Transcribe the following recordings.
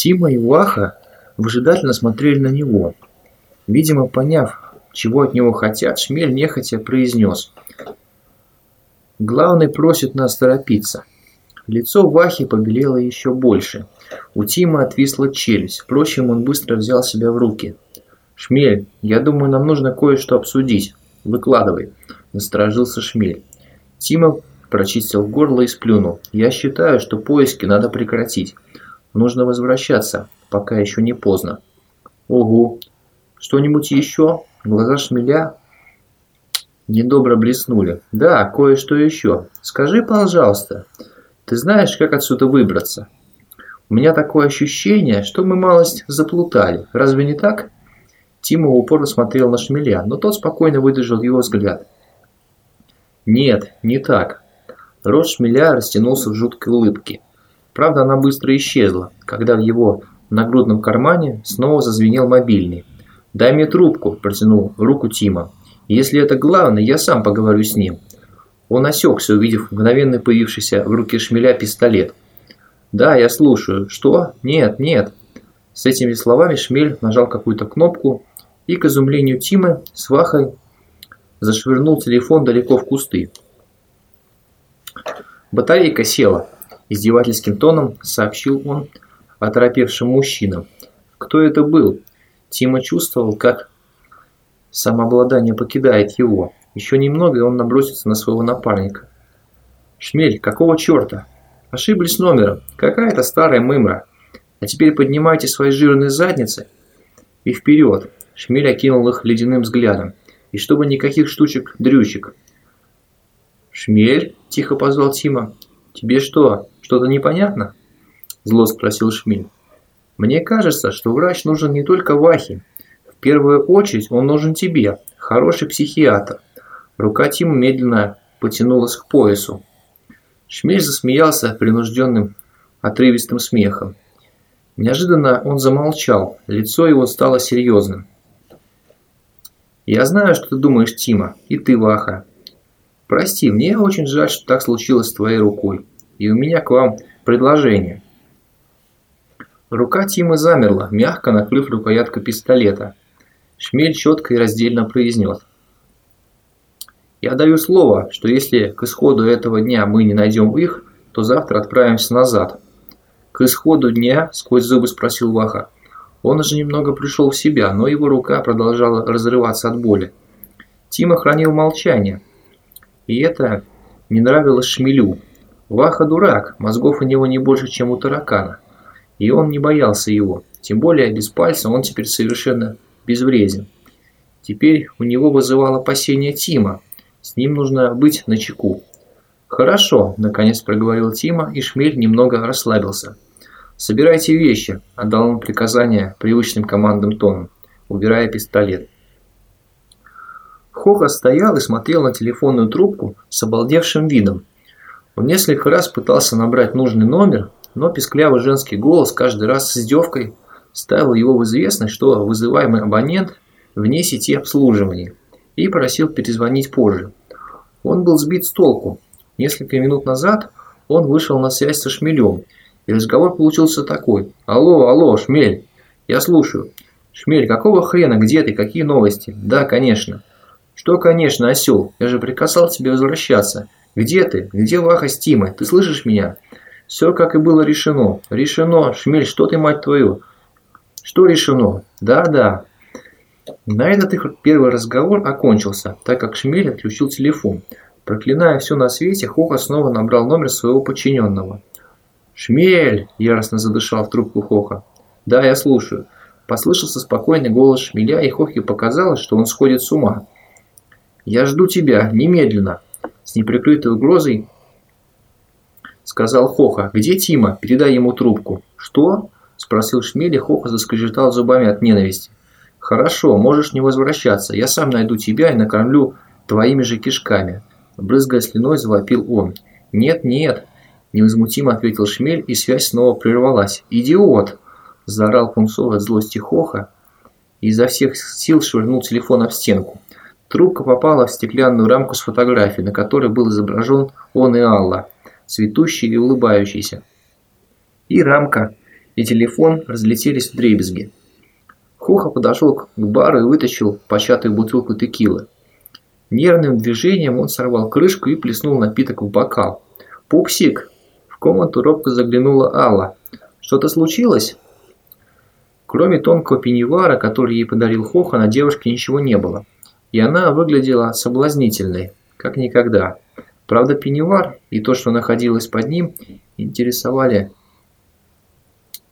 Тима и Ваха выжидательно смотрели на него. Видимо, поняв, чего от него хотят, Шмель нехотя произнес. «Главный просит нас торопиться». Лицо Вахи побелело еще больше. У Тима отвисла челюсть. Впрочем, он быстро взял себя в руки. «Шмель, я думаю, нам нужно кое-что обсудить. Выкладывай», – насторожился Шмель. Тима прочистил горло и сплюнул. «Я считаю, что поиски надо прекратить. Нужно возвращаться, пока еще не поздно». «Угу. Что-нибудь еще?» Глаза Шмеля недобро блеснули. «Да, кое-что еще. Скажи, пожалуйста, ты знаешь, как отсюда выбраться? У меня такое ощущение, что мы малость заплутали. Разве не так?» Тима упорно смотрел на Шмеля, но тот спокойно выдержал его взгляд. «Нет, не так». Рот Шмеля растянулся в жуткой улыбке. Правда, она быстро исчезла, когда в его нагрудном кармане снова зазвенел мобильный. «Дай мне трубку», – протянул руку Тима. «Если это главное, я сам поговорю с ним». Он осекся, увидев мгновенно появившийся в руке шмеля пистолет. «Да, я слушаю. Что? Нет, нет». С этими словами шмель нажал какую-то кнопку, и, к изумлению Тимы, с Вахой зашвырнул телефон далеко в кусты. «Батарейка села», – издевательским тоном сообщил он оторопевшим мужчинам. «Кто это был?» Тима чувствовал, как самообладание покидает его. Еще немного, и он набросится на своего напарника. «Шмель, какого черта? Ошиблись номером. Какая-то старая мымра. А теперь поднимайте свои жирные задницы и вперед!» Шмель окинул их ледяным взглядом. «И чтобы никаких штучек-дрючек!» «Шмель?» – тихо позвал Тима. «Тебе что, что-то непонятно?» Зло спросил Шмель. Мне кажется, что врач нужен не только Вахе. В первую очередь он нужен тебе, хороший психиатр. Рука Тима медленно потянулась к поясу. Шмель засмеялся принужденным, отрывистым смехом. Неожиданно он замолчал, лицо его стало серьезным. «Я знаю, что ты думаешь, Тима, и ты, Ваха. Прости, мне очень жаль, что так случилось с твоей рукой. И у меня к вам предложение». Рука Тима замерла, мягко накрыв рукоятку пистолета. Шмель четко и раздельно произнес. «Я даю слово, что если к исходу этого дня мы не найдем их, то завтра отправимся назад». «К исходу дня?» – сквозь зубы спросил Ваха. Он уже немного пришел в себя, но его рука продолжала разрываться от боли. Тима хранил молчание. И это не нравилось Шмелю. Ваха дурак, мозгов у него не больше, чем у таракана и он не боялся его. Тем более без пальца он теперь совершенно безвреден. Теперь у него вызывало опасение Тима. С ним нужно быть начеку. «Хорошо», – наконец проговорил Тима, и Шмель немного расслабился. «Собирайте вещи», – отдал он приказание привычным командным тоном, убирая пистолет. Хоха стоял и смотрел на телефонную трубку с обалдевшим видом. Он несколько раз пытался набрать нужный номер, но писклявый женский голос каждый раз с издевкой ставил его в известность, что вызываемый абонент вне сети обслуживания, и просил перезвонить позже. Он был сбит с толку. Несколько минут назад он вышел на связь со Шмелем, и разговор получился такой. «Алло, алло, Шмель, я слушаю». «Шмель, какого хрена, где ты, какие новости?» «Да, конечно». «Что, конечно, осел? Я же приказал тебе возвращаться. Где ты? Где Ваха с Тимой? Ты слышишь меня?» Все как и было решено. Решено. Шмель, что ты, мать твою? Что решено? Да-да. На этот их первый разговор окончился, так как Шмель отключил телефон. Проклиная все на свете, Хоха снова набрал номер своего подчиненного. «Шмель!» – яростно задышал в трубку Хоха. «Да, я слушаю». Послышался спокойный голос Шмеля, и Хохе показалось, что он сходит с ума. «Я жду тебя, немедленно!» С неприкрытой угрозой сказал Хоха. «Где Тима? Передай ему трубку». «Что?» – спросил Шмель, и Хоха заскрежетал зубами от ненависти. «Хорошо, можешь не возвращаться. Я сам найду тебя и накормлю твоими же кишками». Брызгая слюной, завопил он. «Нет, нет», – невозмутимо ответил Шмель, и связь снова прервалась. «Идиот!» – заорал Пунцов от злости Хоха и изо всех сил швырнул телефон об стенку. Трубка попала в стеклянную рамку с фотографией, на которой был изображен он и Алла цветущий и улыбающийся. И рамка и телефон разлетелись в дребезги. Хоха подошел к бару и вытащил початую бутылку текилы. Нервным движением он сорвал крышку и плеснул напиток в бокал. «Пупсик!» В комнату робко заглянула Алла. «Что-то случилось?» Кроме тонкого пеньюара, который ей подарил Хоха, на девушке ничего не было. И она выглядела соблазнительной, как никогда. Правда, пеньюар и то, что находилось под ним, интересовали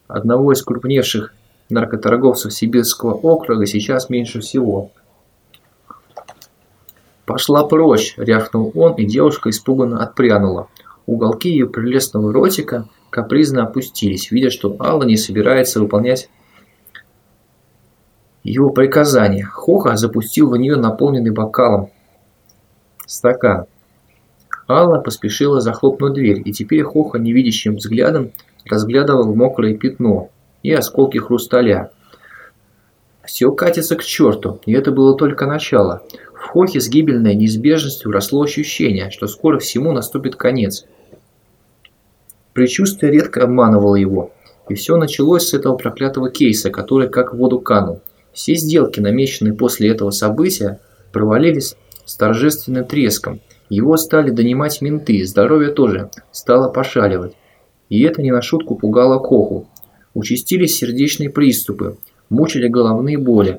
одного из крупнейших наркоторговцев Сибирского округа сейчас меньше всего. «Пошла прочь!» – рявкнул он, и девушка испуганно отпрянула. Уголки ее прелестного ротика капризно опустились, видя, что Алла не собирается выполнять его приказание. Хоха запустил в нее наполненный бокалом стакан. Алла поспешила захлопнуть дверь, и теперь Хоха невидящим взглядом разглядывал мокрое пятно и осколки хрусталя. Все катится к черту, и это было только начало. В Хохе с гибельной неизбежностью росло ощущение, что скоро всему наступит конец. Причувствие редко обманывало его, и все началось с этого проклятого кейса, который как в воду канул. Все сделки, намеченные после этого события, провалились с торжественным треском. Его стали донимать менты, здоровье тоже стало пошаливать. И это не на шутку пугало Коху. Участились сердечные приступы, мучили головные боли,